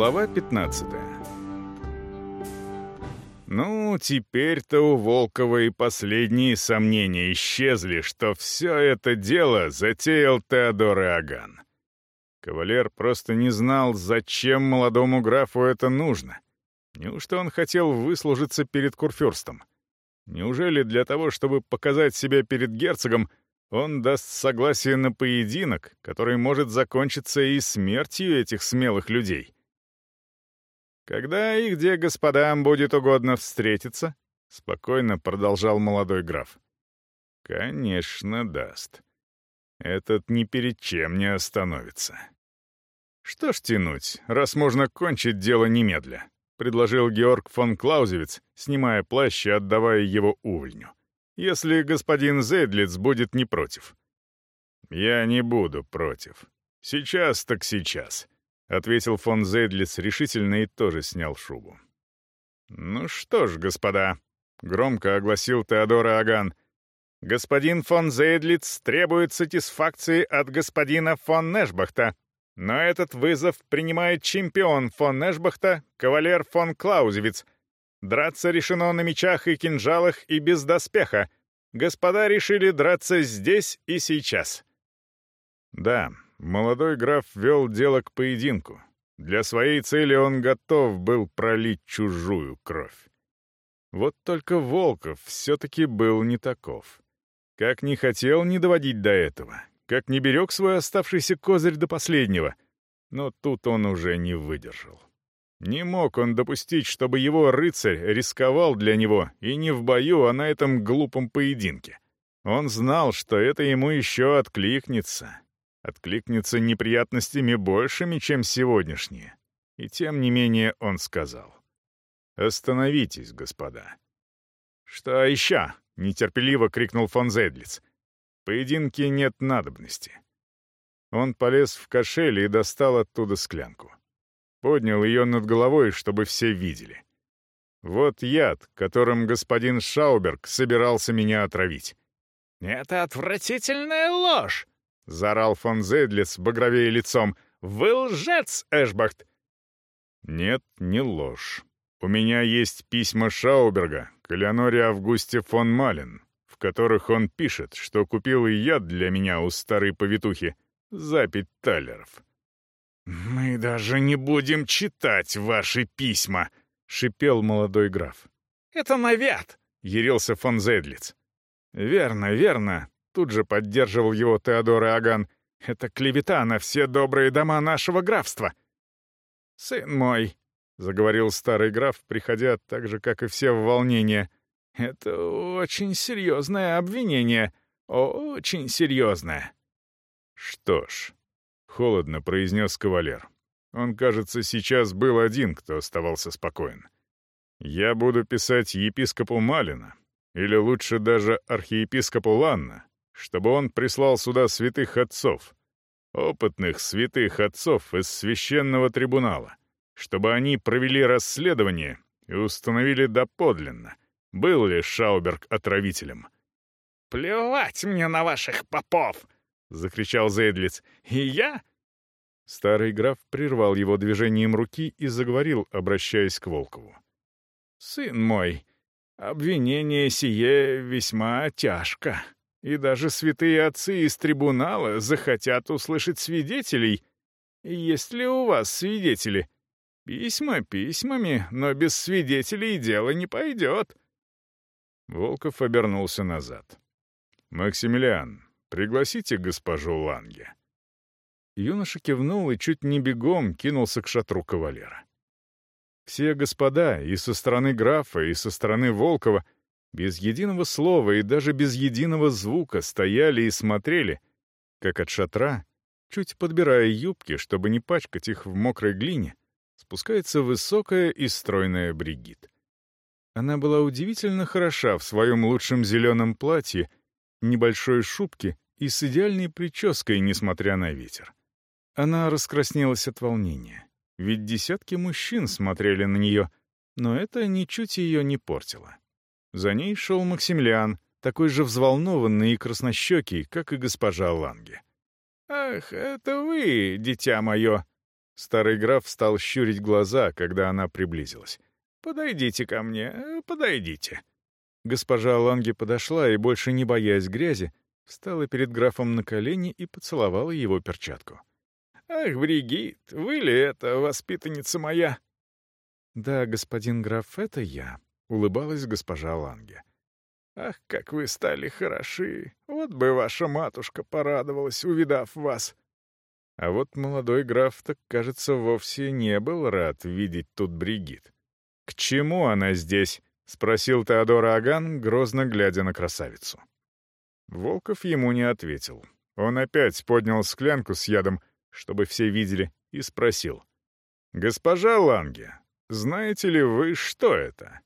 Глава 15 Ну, теперь-то у Волкова и последние сомнения исчезли, что все это дело затеял Теодор Иоганн. Кавалер просто не знал, зачем молодому графу это нужно. Неужто он хотел выслужиться перед Курфюрстом? Неужели для того, чтобы показать себя перед герцогом, он даст согласие на поединок, который может закончиться и смертью этих смелых людей? «Когда и где господам будет угодно встретиться?» — спокойно продолжал молодой граф. «Конечно, даст. Этот ни перед чем не остановится». «Что ж тянуть, раз можно кончить дело немедля?» предложил Георг фон Клаузевиц, снимая плащ и отдавая его увольню. «Если господин Зейдлиц будет не против». «Я не буду против. Сейчас так сейчас», — ответил фон Зейдлиц решительно и тоже снял шубу. «Ну что ж, господа», — громко огласил Теодор Аган, — «господин фон Зейдлиц требует сатисфакции от господина фон Нешбахта, но этот вызов принимает чемпион фон Эшбахта, кавалер фон Клаузевиц. Драться решено на мечах и кинжалах и без доспеха. Господа решили драться здесь и сейчас. Да, молодой граф вел дело к поединку. Для своей цели он готов был пролить чужую кровь. Вот только Волков все-таки был не таков. Как не хотел не доводить до этого, как не берег свой оставшийся козырь до последнего. Но тут он уже не выдержал. Не мог он допустить, чтобы его рыцарь рисковал для него и не в бою, а на этом глупом поединке. Он знал, что это ему еще откликнется. Откликнется неприятностями большими, чем сегодняшние. И тем не менее он сказал. «Остановитесь, господа». «Что еще?» — нетерпеливо крикнул фон Зейдлиц поединке нет надобности. Он полез в кошель и достал оттуда склянку. Поднял ее над головой, чтобы все видели. Вот яд, которым господин Шауберг собирался меня отравить. «Это отвратительная ложь!» — заорал фон Зейдлиц, багровее лицом. «Вы лжец, Эшбахт!» «Нет, не ложь. У меня есть письма Шауберга к Элеоноре Августе фон Малин, которых он пишет, что купил и яд для меня у старой повитухи за пять талеров. «Мы даже не будем читать ваши письма», — шипел молодой граф. «Это навят», — ярился фон Зейдлиц. «Верно, верно», — тут же поддерживал его Теодор Аган. «Это клевета на все добрые дома нашего графства». «Сын мой», — заговорил старый граф, приходя так же, как и все в волнение, — это очень серьезное обвинение. Очень серьезное. Что ж, холодно произнес кавалер. Он, кажется, сейчас был один, кто оставался спокоен. Я буду писать епископу Малина, или лучше даже архиепископу Ланна, чтобы он прислал сюда святых отцов, опытных святых отцов из священного трибунала, чтобы они провели расследование и установили доподлинно, был ли Шауберг отравителем? «Плевать мне на ваших попов!» — закричал Зейдлиц. «И я?» Старый граф прервал его движением руки и заговорил, обращаясь к Волкову. «Сын мой, обвинение сие весьма тяжко, и даже святые отцы из трибунала захотят услышать свидетелей. Есть ли у вас свидетели? Письма письмами, но без свидетелей дело не пойдет. Волков обернулся назад. «Максимилиан, пригласите госпожу Ланге». Юноша кивнул и чуть не бегом кинулся к шатру кавалера. Все господа, и со стороны графа, и со стороны Волкова, без единого слова и даже без единого звука стояли и смотрели, как от шатра, чуть подбирая юбки, чтобы не пачкать их в мокрой глине, спускается высокая и стройная Бригит. Она была удивительно хороша в своем лучшем зеленом платье, небольшой шубке и с идеальной прической, несмотря на ветер. Она раскраснелась от волнения, ведь десятки мужчин смотрели на нее, но это ничуть ее не портило. За ней шел Максимилиан, такой же взволнованный и краснощекий, как и госпожа Ланге. «Ах, это вы, дитя мое!» Старый граф стал щурить глаза, когда она приблизилась. «Подойдите ко мне, подойдите». Госпожа Ланге подошла и, больше не боясь грязи, встала перед графом на колени и поцеловала его перчатку. «Ах, Бригит, вы ли это, воспитанница моя?» «Да, господин граф, это я», — улыбалась госпожа Ланге. «Ах, как вы стали хороши! Вот бы ваша матушка порадовалась, увидав вас!» А вот молодой граф, так, кажется, вовсе не был рад видеть тут Бригит. «К чему она здесь?» — спросил Теодор Аган, грозно глядя на красавицу. Волков ему не ответил. Он опять поднял склянку с ядом, чтобы все видели, и спросил. «Госпожа Ланге, знаете ли вы, что это?»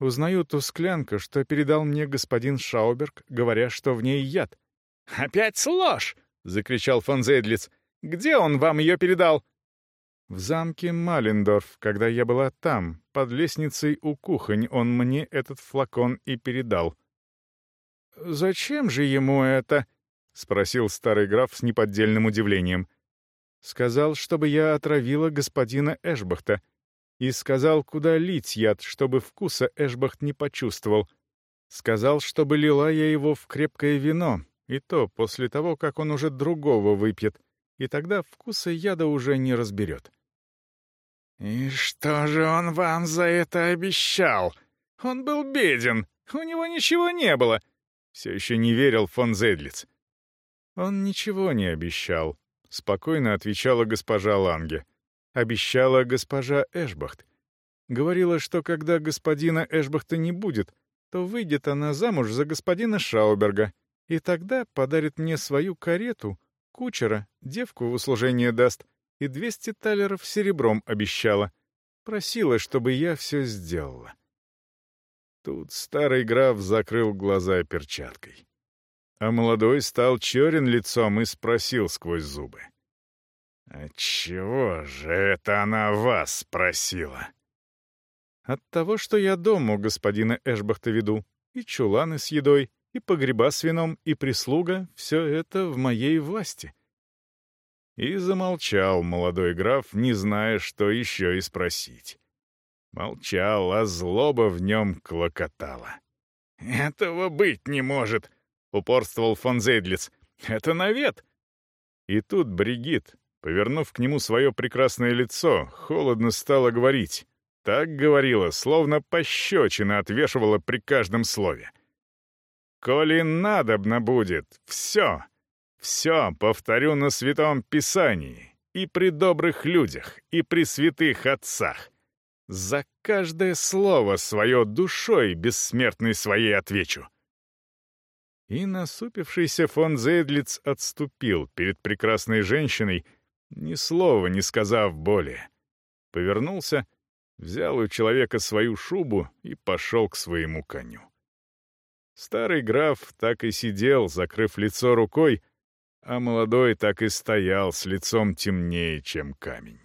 «Узнаю ту склянку, что передал мне господин Шауберг, говоря, что в ней яд». «Опять ложь!» — закричал фон Зейдлиц. «Где он вам ее передал?» В замке Малендорф, когда я была там, под лестницей у кухонь, он мне этот флакон и передал. «Зачем же ему это?» — спросил старый граф с неподдельным удивлением. «Сказал, чтобы я отравила господина Эшбахта. И сказал, куда лить яд, чтобы вкуса Эшбахт не почувствовал. Сказал, чтобы лила я его в крепкое вино, и то после того, как он уже другого выпьет, и тогда вкуса яда уже не разберет». «И что же он вам за это обещал? Он был беден, у него ничего не было. Все еще не верил фон Зейдлиц. «Он ничего не обещал», — спокойно отвечала госпожа Ланге. «Обещала госпожа Эшбахт. Говорила, что когда господина Эшбахта не будет, то выйдет она замуж за господина Шауберга, и тогда подарит мне свою карету, кучера, девку в услужение даст, и двести талеров серебром обещала. Просила, чтобы я все сделала. Тут старый граф закрыл глаза перчаткой. А молодой стал черен лицом и спросил сквозь зубы. «Отчего же это она вас спросила?» «От того, что я дом у господина Эшбахта веду, и чуланы с едой, и погреба с вином, и прислуга — все это в моей власти». И замолчал молодой граф, не зная, что еще и спросить. Молчал, а злоба в нем клокотала. «Этого быть не может!» — упорствовал фон Зейдлиц. «Это навет!» И тут Бригит, повернув к нему свое прекрасное лицо, холодно стала говорить. Так говорила, словно пощечина отвешивала при каждом слове. «Коли надобно будет, все, все повторю на Святом Писании, и при добрых людях, и при святых отцах. За каждое слово свое душой бессмертной своей отвечу. И насупившийся фон Зейдлиц отступил перед прекрасной женщиной, ни слова не сказав более. Повернулся, взял у человека свою шубу и пошел к своему коню. Старый граф так и сидел, закрыв лицо рукой, а молодой так и стоял с лицом темнее, чем камень.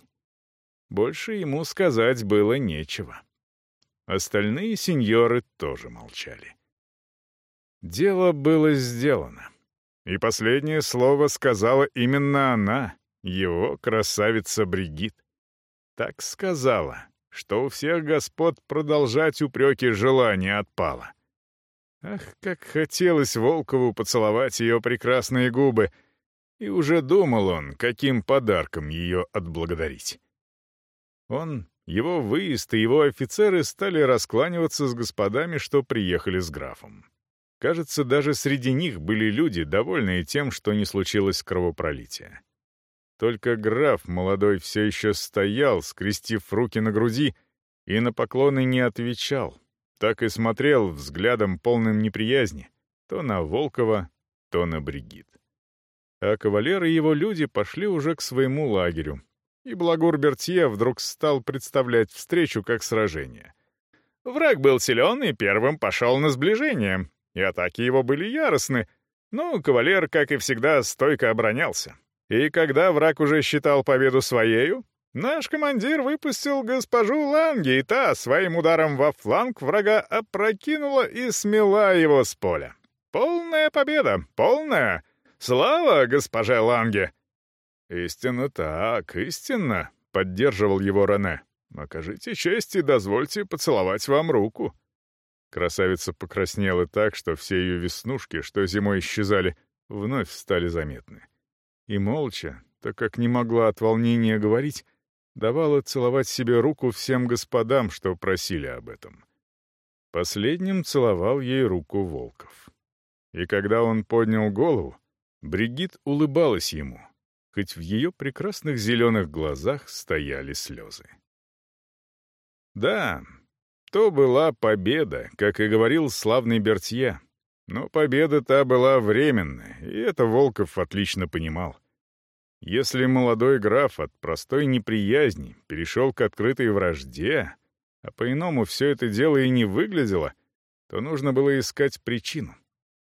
Больше ему сказать было нечего. Остальные сеньоры тоже молчали. Дело было сделано. И последнее слово сказала именно она, его красавица Бригит. Так сказала, что у всех господ продолжать упреки желания отпало. Ах, как хотелось Волкову поцеловать ее прекрасные губы, и уже думал он, каким подарком ее отблагодарить. Он, его выезд и его офицеры стали раскланиваться с господами, что приехали с графом. Кажется, даже среди них были люди, довольные тем, что не случилось кровопролития. Только граф молодой все еще стоял, скрестив руки на груди, и на поклоны не отвечал, так и смотрел взглядом полным неприязни то на Волкова, то на Бригит. А кавалеры и его люди пошли уже к своему лагерю, и Благур Бертье вдруг стал представлять встречу как сражение. Враг был силен и первым пошел на сближение, и атаки его были яростны, но кавалер, как и всегда, стойко оборонялся. И когда враг уже считал победу своею, наш командир выпустил госпожу Ланги, и та своим ударом во фланг врага опрокинула и смела его с поля. Полная победа, полная! Слава госпоже Ланге! «Истинно так, истинно», — поддерживал его Рене. «Окажите честь и дозвольте поцеловать вам руку». Красавица покраснела так, что все ее веснушки, что зимой исчезали, вновь стали заметны. И молча, так как не могла от волнения говорить, давала целовать себе руку всем господам, что просили об этом. Последним целовал ей руку Волков. И когда он поднял голову, Бригит улыбалась ему, хоть в ее прекрасных зеленых глазах стояли слезы. Да, то была победа, как и говорил славный Бертье. Но победа та была временная, и это Волков отлично понимал. Если молодой граф от простой неприязни перешел к открытой вражде, а по-иному все это дело и не выглядело, то нужно было искать причину.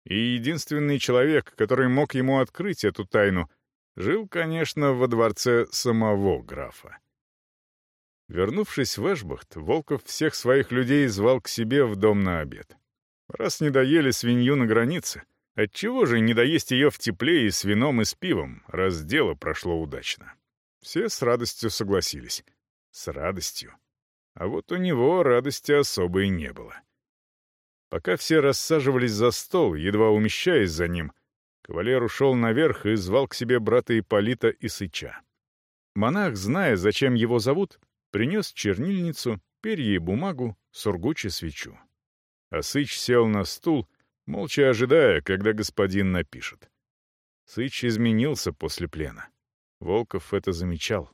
И единственный человек, который мог ему открыть эту тайну, жил, конечно, во дворце самого графа. Вернувшись в Эшбахт, Волков всех своих людей звал к себе в дом на обед. Раз не доели свинью на границе — Отчего же не доесть ее в тепле и с вином и с пивом, раз дело прошло удачно? Все с радостью согласились. С радостью. А вот у него радости особой не было. Пока все рассаживались за стол, едва умещаясь за ним, кавалер ушел наверх и звал к себе брата Ипполита и Сыча. Монах, зная, зачем его зовут, принес чернильницу, перья и бумагу, сургуче свечу. А Сыч сел на стул молча ожидая, когда господин напишет. Сыч изменился после плена. Волков это замечал.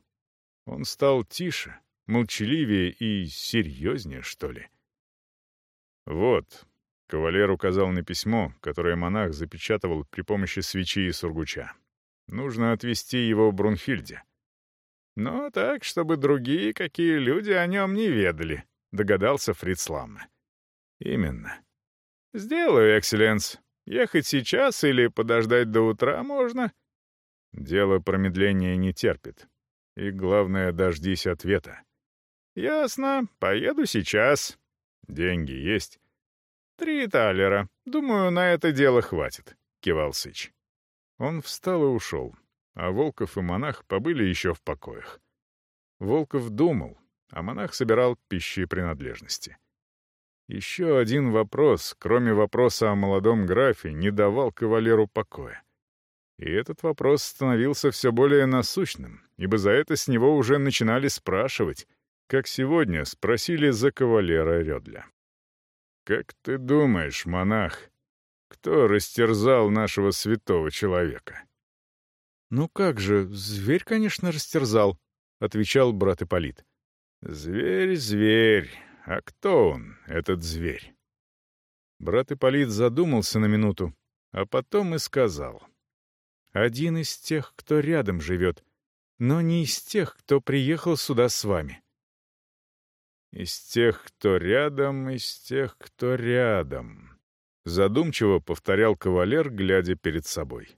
Он стал тише, молчаливее и серьезнее, что ли. «Вот», — кавалер указал на письмо, которое монах запечатывал при помощи свечи и сургуча. «Нужно отвезти его Брунхильде». «Но так, чтобы другие какие люди о нем не ведали», — догадался Фриц Ламме. «Именно. «Сделаю, экселленс. Ехать сейчас или подождать до утра можно?» Дело промедления не терпит. И, главное, дождись ответа. «Ясно. Поеду сейчас. Деньги есть?» «Три талера. Думаю, на это дело хватит», — кивал Сыч. Он встал и ушел, а Волков и монах побыли еще в покоях. Волков думал, а монах собирал пищи и принадлежности. Еще один вопрос, кроме вопроса о молодом графе, не давал кавалеру покоя. И этот вопрос становился все более насущным, ибо за это с него уже начинали спрашивать, как сегодня спросили за кавалера Рёдля. «Как ты думаешь, монах, кто растерзал нашего святого человека?» «Ну как же, зверь, конечно, растерзал», — отвечал брат Ипполит. «Зверь, зверь, а кто он, этот зверь?» Брат Ипполит задумался на минуту, а потом и сказал. «Один из тех, кто рядом живет, но не из тех, кто приехал сюда с вами». «Из тех, кто рядом, из тех, кто рядом», — задумчиво повторял кавалер, глядя перед собой.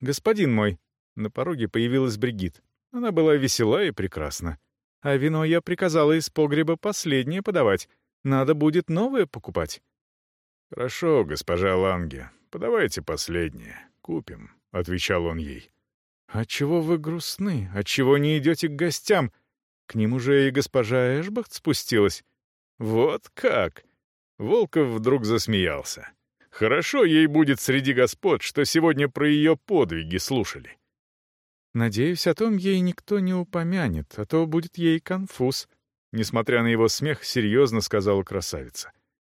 «Господин мой», — на пороге появилась Бригит. Она была весела и прекрасна. А вино я приказала из погреба последнее подавать. Надо будет новое покупать». «Хорошо, госпожа Ланге, подавайте последнее. Купим», — отвечал он ей. «Отчего вы грустны? Отчего не идете к гостям? К ним уже и госпожа Эшбахт спустилась». «Вот как!» Волков вдруг засмеялся. «Хорошо ей будет среди господ, что сегодня про ее подвиги слушали. Надеюсь, о том ей никто не упомянет, а то будет ей конфуз. Несмотря на его смех, серьезно сказала красавица.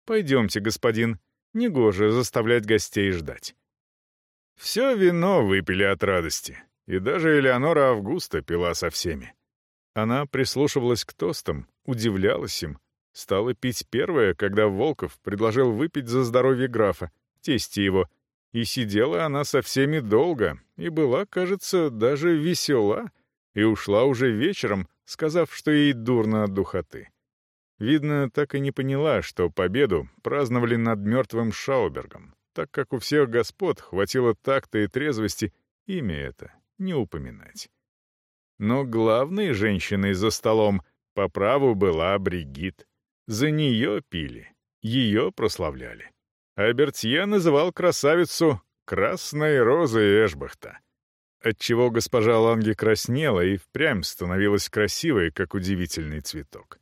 «Пойдемте, господин. Негоже заставлять гостей ждать». Все вино выпили от радости, и даже Элеонора Августа пила со всеми. Она прислушивалась к тостам, удивлялась им, стала пить первая, когда Волков предложил выпить за здоровье графа, тести его — и сидела она со всеми долго, и была, кажется, даже весела, и ушла уже вечером, сказав, что ей дурно от духоты. Видно, так и не поняла, что победу праздновали над мертвым Шаубергом, так как у всех господ хватило такта и трезвости имя это не упоминать. Но главной женщиной за столом по праву была Бригит. За нее пили, ее прославляли а Бертье называл красавицу «красной розой Эшбахта». отчего госпожа Ланге краснела и впрямь становилась красивой, как удивительный цветок.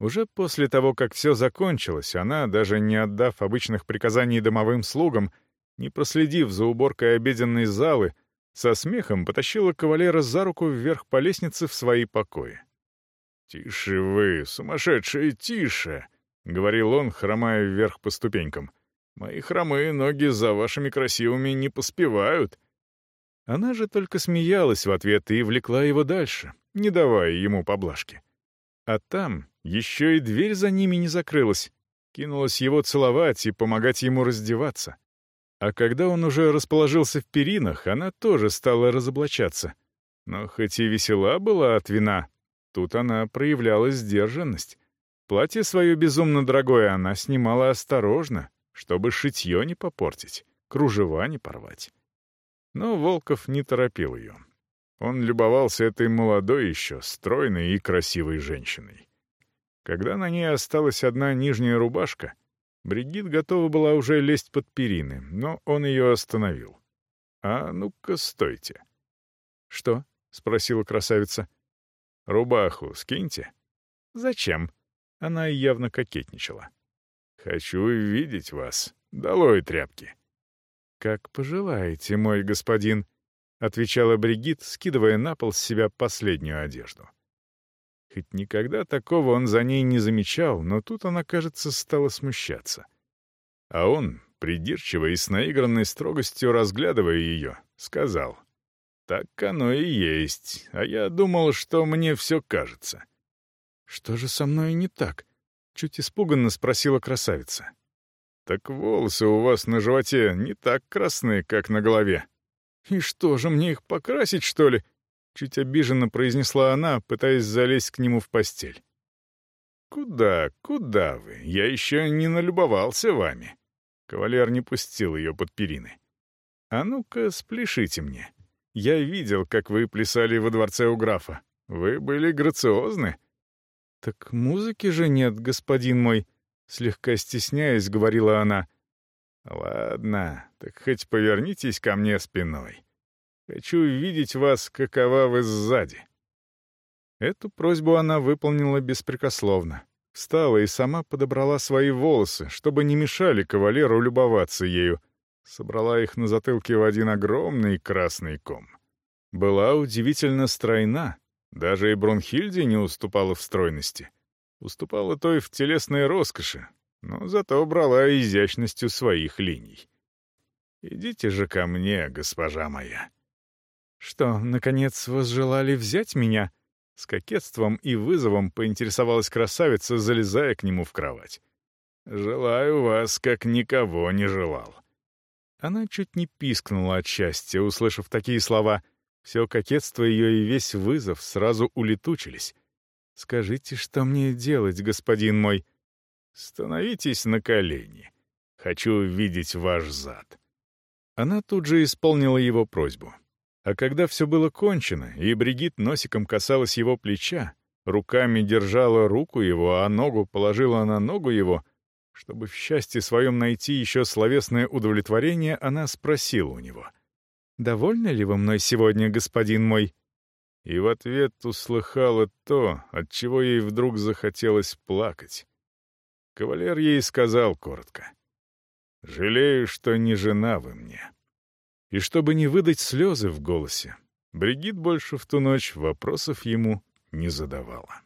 Уже после того, как все закончилось, она, даже не отдав обычных приказаний домовым слугам, не проследив за уборкой обеденной залы, со смехом потащила кавалера за руку вверх по лестнице в свои покои. «Тише вы, сумасшедшие, тише!» — говорил он, хромая вверх по ступенькам. «Мои хромые ноги за вашими красивыми не поспевают». Она же только смеялась в ответ и влекла его дальше, не давая ему поблажки. А там еще и дверь за ними не закрылась. Кинулась его целовать и помогать ему раздеваться. А когда он уже расположился в перинах, она тоже стала разоблачаться. Но хоть и весела была от вина, тут она проявляла сдержанность. Платье свое безумно дорогое она снимала осторожно, чтобы шитье не попортить, кружева не порвать. Но Волков не торопил ее. Он любовался этой молодой еще, стройной и красивой женщиной. Когда на ней осталась одна нижняя рубашка, Бригит готова была уже лезть под перины, но он ее остановил. «А ну-ка, стойте». «Что?» — спросила красавица. «Рубаху скиньте». «Зачем?» Она явно кокетничала. «Хочу видеть вас. Долой тряпки». «Как пожелаете, мой господин», — отвечала Бригит, скидывая на пол с себя последнюю одежду. Хоть никогда такого он за ней не замечал, но тут она, кажется, стала смущаться. А он, придирчиво и с наигранной строгостью разглядывая ее, сказал, «Так оно и есть, а я думал, что мне все кажется». «Что же со мной не так?» — чуть испуганно спросила красавица. «Так волосы у вас на животе не так красные, как на голове». «И что же, мне их покрасить, что ли?» Чуть обиженно произнесла она, пытаясь залезть к нему в постель. «Куда, куда вы? Я еще не налюбовался вами». Кавалер не пустил ее под перины. «А ну-ка, спляшите мне. Я видел, как вы плясали во дворце у графа. Вы были грациозны». «Так музыки же нет, господин мой», — слегка стесняясь, говорила она. «Ладно, так хоть повернитесь ко мне спиной. Хочу видеть вас, какова вы сзади». Эту просьбу она выполнила беспрекословно. Встала и сама подобрала свои волосы, чтобы не мешали кавалеру любоваться ею. Собрала их на затылке в один огромный красный ком. Была удивительно стройна, даже и Брунхильде не уступала в стройности. Уступала той в телесной роскоши, но зато брала изящностью своих линий. «Идите же ко мне, госпожа моя». «Что, наконец, возжелали взять меня?» С кокетством и вызовом поинтересовалась красавица, залезая к нему в кровать. «Желаю вас, как никого не желал». Она чуть не пискнула от счастья, услышав такие слова. Все кокетство ее и весь вызов сразу улетучились. «Скажите, что мне делать, господин мой?» «Становитесь на колени. Хочу видеть ваш зад». Она тут же исполнила его просьбу. А когда все было кончено, и Бригит носиком касалась его плеча, руками держала руку его, а ногу положила на ногу его, чтобы в счастье своем найти еще словесное удовлетворение, она спросила у него, «Довольны ли вы мной сегодня, господин мой?» И в ответ услыхала то, от чего ей вдруг захотелось плакать. Кавалер ей сказал коротко, «Жалею, что не жена вы мне». И чтобы не выдать слезы в голосе, Бригит больше в ту ночь вопросов ему не задавала.